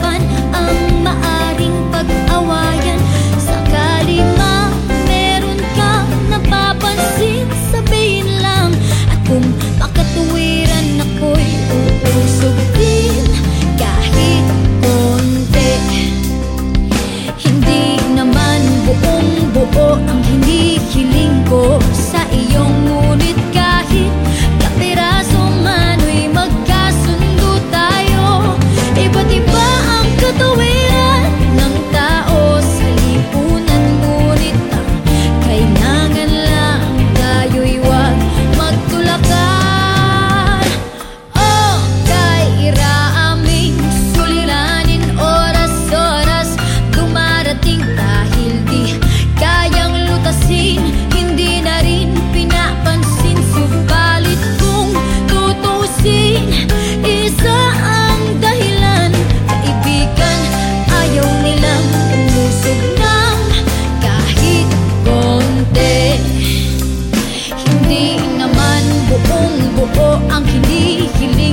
fun. Um, buong buo ang hinihiling